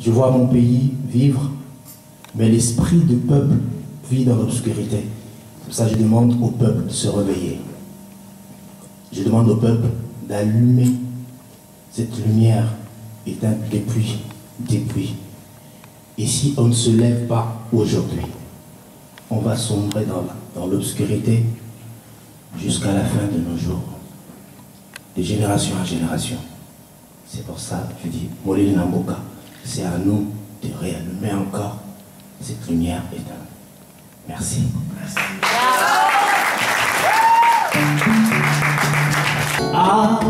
Je vois mon pays vivre, mais l'esprit du peuple vit dans l'obscurité. Pour ça, je demande au peuple de se réveiller. Je demande au peuple d'allumer cette lumière éteinte depuis, depuis. Et si on ne se lève pas aujourd'hui, on va sombrer dans, l'obscurité jusqu'à la fin de nos jours, de génération en génération. C'est pour ça que je dis, Molil Namboka, c'est à nous de réallumer encore cette lumière éteinte. Merci. Merci. Ah,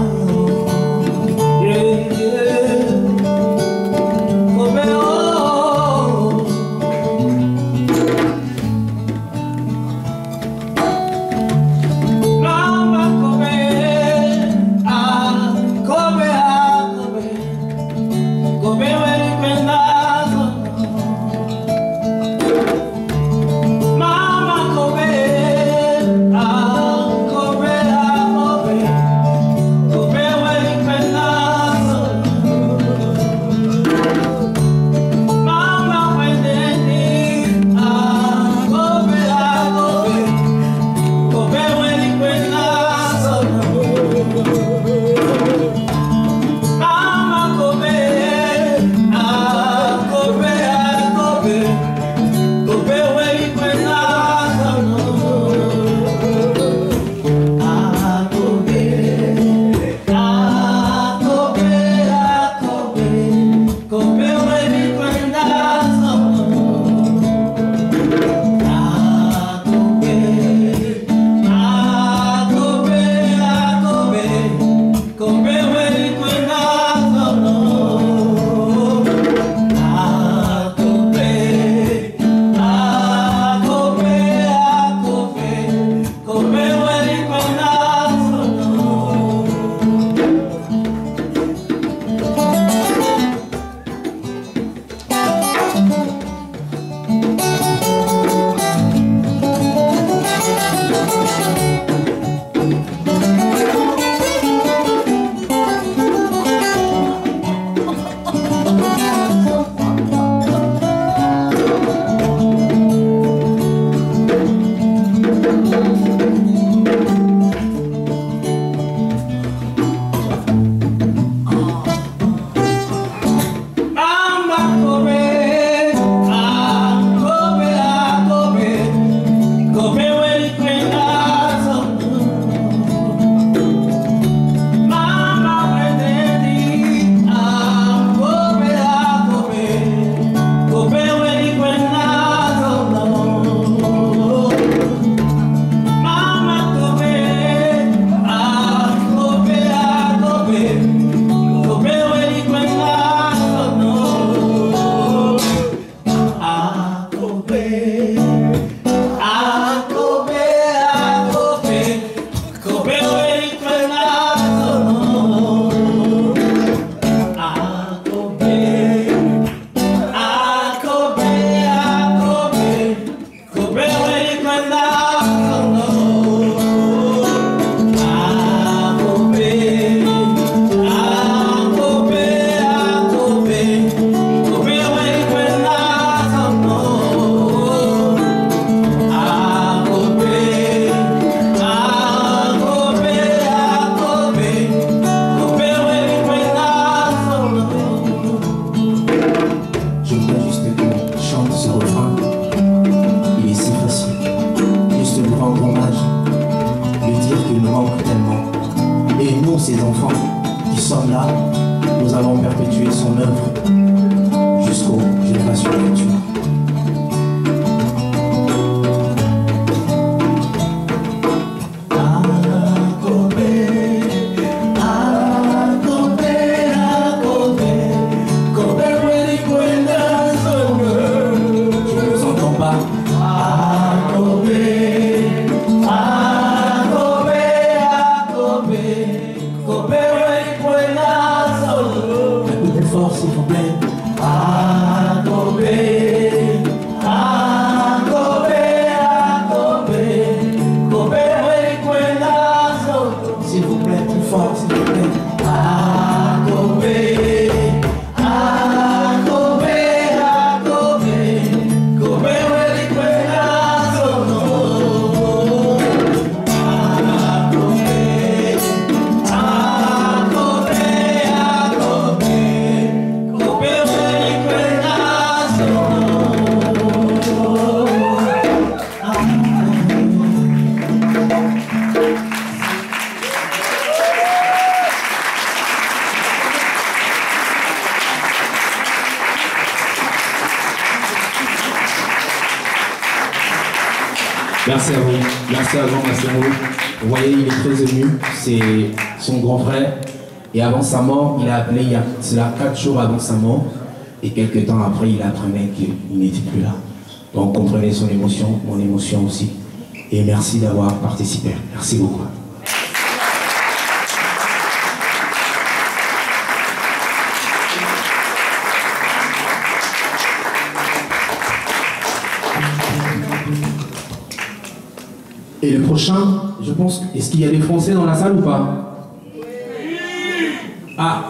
Merci à vous. Merci à vous, Massimo. Vous voyez, il est très ému. C'est son grand frère. Et avant sa mort, il a appelé, il y a cela quatre jours avant sa mort. Et quelques temps après, il apprenait qu'il n'était plus là. Donc comprenez son émotion, mon émotion aussi. Et merci d'avoir participé. Merci beaucoup. Je pense, est-ce qu'il y a des Français dans la salle ou pas? Ah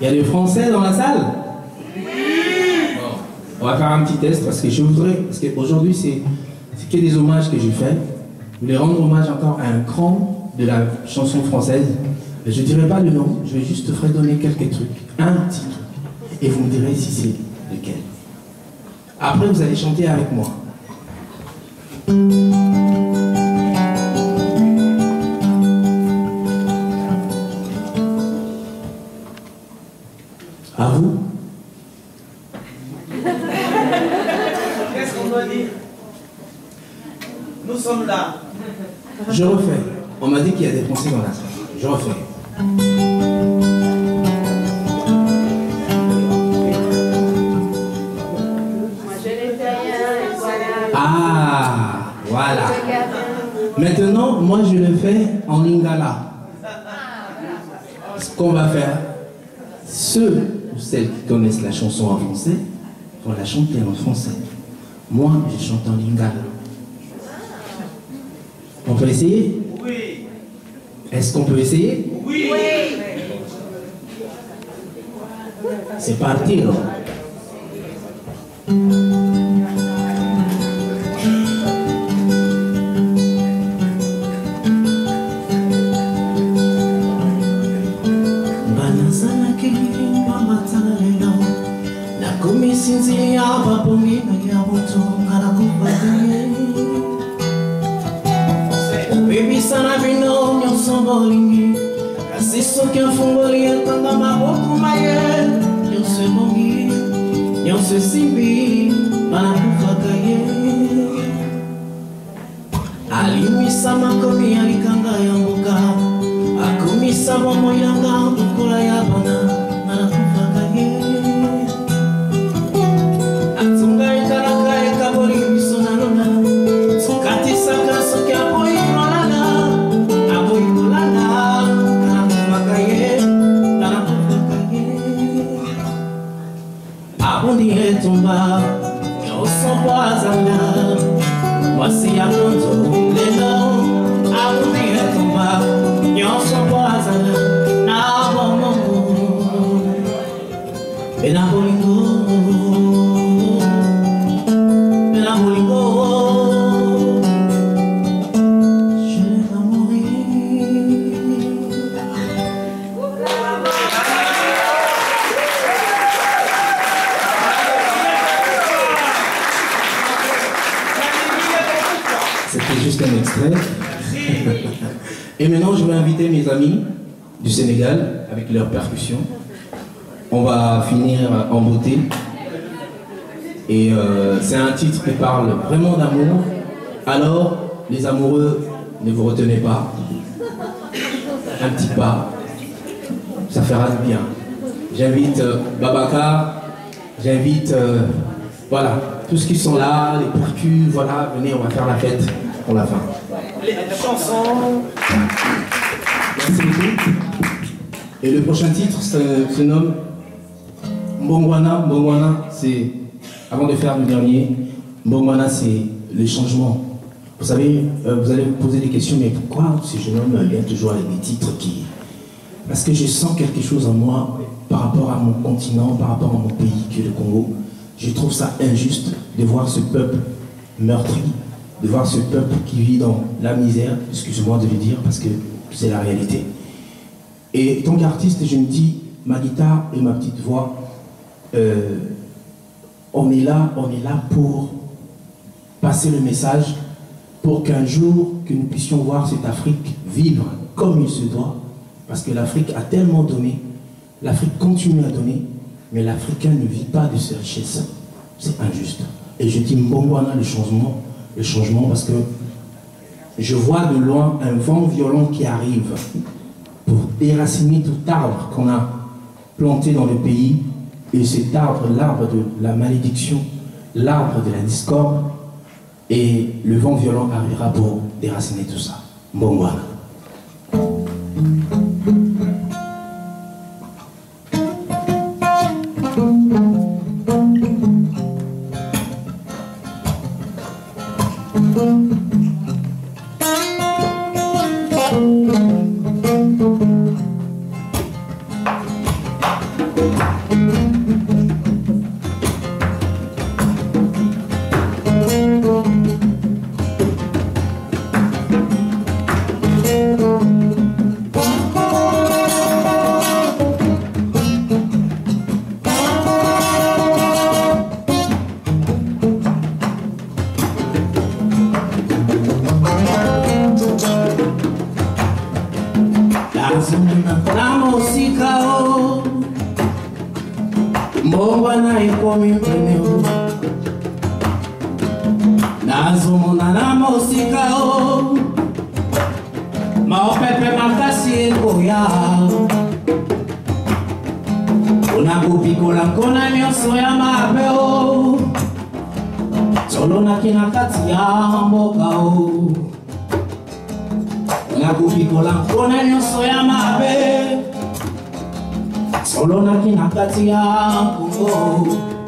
Il y a des Français dans la salle? On va faire un petit test parce que je voudrais, parce qu'aujourd'hui c'est que des hommages que je fais. Je voulais rendre hommage encore à un cran de la chanson française. Je ne dirai pas le nom, je vais juste te donner quelques trucs, un petit truc. Et vous me direz si c'est lequel. Après, vous allez chanter avec moi. À vous Qu'est-ce qu'on doit dire? Nous sommes là. Je refais. On m'a dit qu'il y a des Français dans la salle. Je refais. Ceux ou celles qui connaissent la chanson en français vont la chanter en français. Moi, je chante en lingala. On peut essayer? Oui. Est-ce qu'on peut essayer? Oui. C'est parti. là. Soki afungoli etanga maboko maye nyonso ebongi nyonso esimbi banakufaka ye. Alimisa makomi ya likanga ya mboka akomisa bomoi mes amis du Sénégal avec leur percussion. On va finir en beauté. Et euh, c'est un titre qui parle vraiment d'amour. Alors, les amoureux, ne vous retenez pas. Un petit pas, ça fera du bien. J'invite euh, Babacar, j'invite, euh, voilà, tous ceux qui sont là, les percus, voilà, venez, on va faire la fête pour la fin. Les chansons. Merci beaucoup. Et le prochain titre se, se nomme Mbongwana. Mbongwana, c'est, avant de faire le dernier, Mbongwana, c'est le changement. Vous savez, euh, vous allez vous poser des questions, mais pourquoi ce jeune homme vient toujours avec des titres qui... Parce que je sens quelque chose en moi par rapport à mon continent, par rapport à mon pays qui est le Congo. Je trouve ça injuste de voir ce peuple meurtri, de voir ce peuple qui vit dans la misère, excusez-moi de le dire parce que c'est la réalité. Et tant qu'artiste, je me dis, ma guitare et ma petite voix, euh, on est là, pour passer le message, pour qu'un jour, que nous puissions voir cette Afrique vivre comme il se doit, parce que l'Afrique a tellement donné, l'Afrique continue à donner, mais l'Africain ne vit pas de ses richesses. C'est injuste. Et je dis Mbongwana, le changement, le changement parce que je vois de loin un vent violent qui arrive pour déraciner tout arbre qu'on a planté dans le pays. Et cet arbre, l'arbre de la malédiction, l'arbre de la discorde, et le vent violent arrivera pour déraciner tout ça. Bon, voilà. mbongwa na ekomi pene o. Nazomona na mosika o. Maopepe makasi ekoya. Mpona kopikola nkona nyonso ya mabe o. Solonaki na kati ya mboka o. Nakopikola mpona nyonso ya mabe. Solonaki na kati ya oh.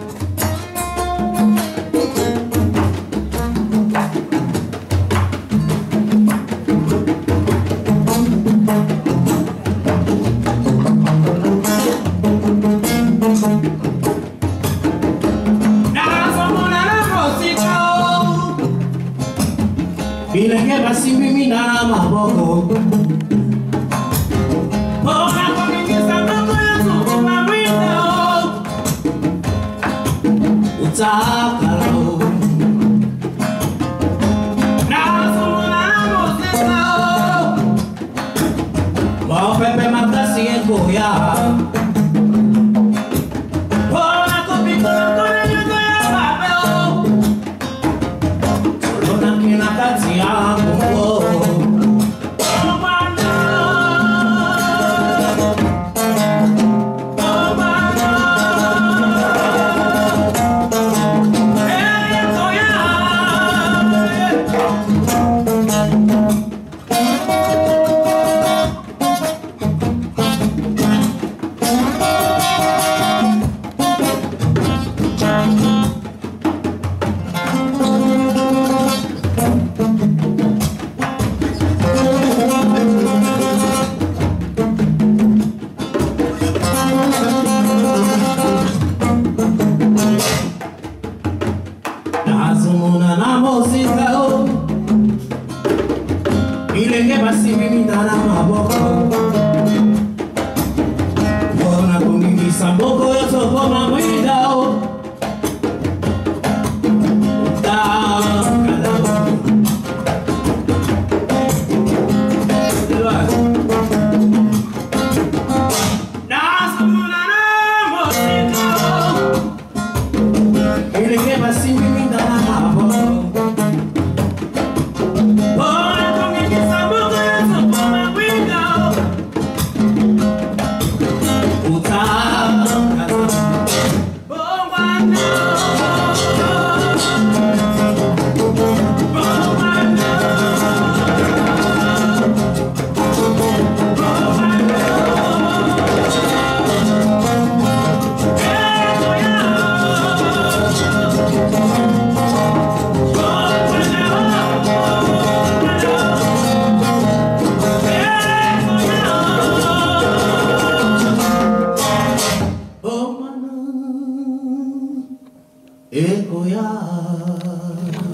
प्यार